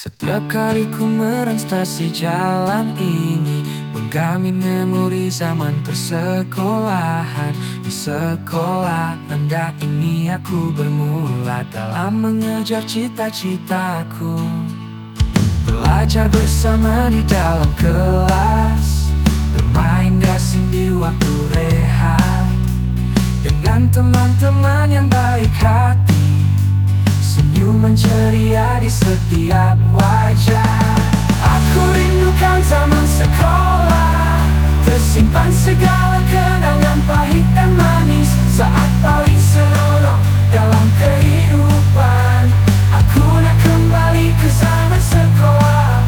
Setiap kali ku merestasi jalan ini Menggami memori zaman persekolahan. Di sekolah rendah ini aku bermula Dalam mengejar cita-citaku. Belajar bersama di dalam kelas Bermain gasing di waktu rehat. Dengan teman-teman yang baik hati Senyuman ceria di setiap wajah. Aku rindukan zaman sekolah. Tersimpan segala kenangan pahit dan manis Saat paling seronok dalam kehidupan. Aku nak kembali ke zaman sekolah.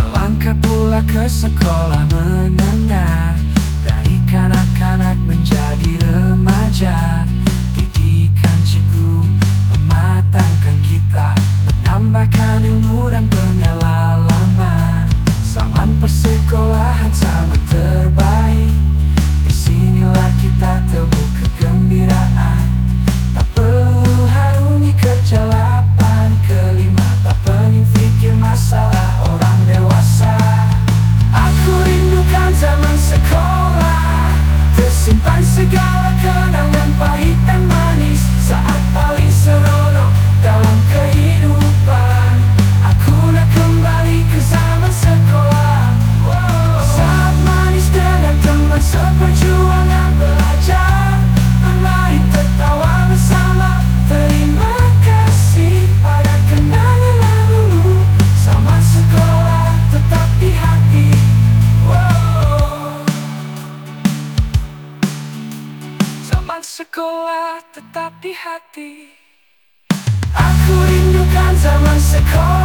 Melangkah pula ke sekolah menengah sekolah tetap di hati. Aku rindukan zaman sekolah